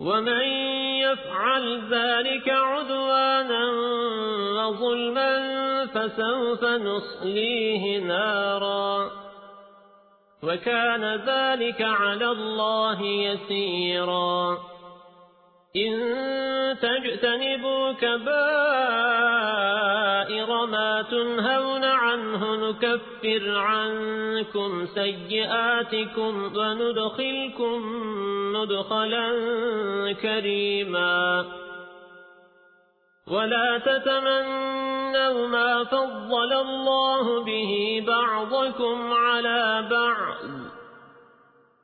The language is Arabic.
ومن يفعل ذلك عدوانا وظلما فسوف نصليه نارا. وكان ذلك على الله يسيرا. إن تجتنبوا كبائر ما تنهون عنه نكفر عنكم سيئاتكم وندخلكم مدخلا كريما. ولا تتمنوا ما فضل الله به بعضكم على بعض.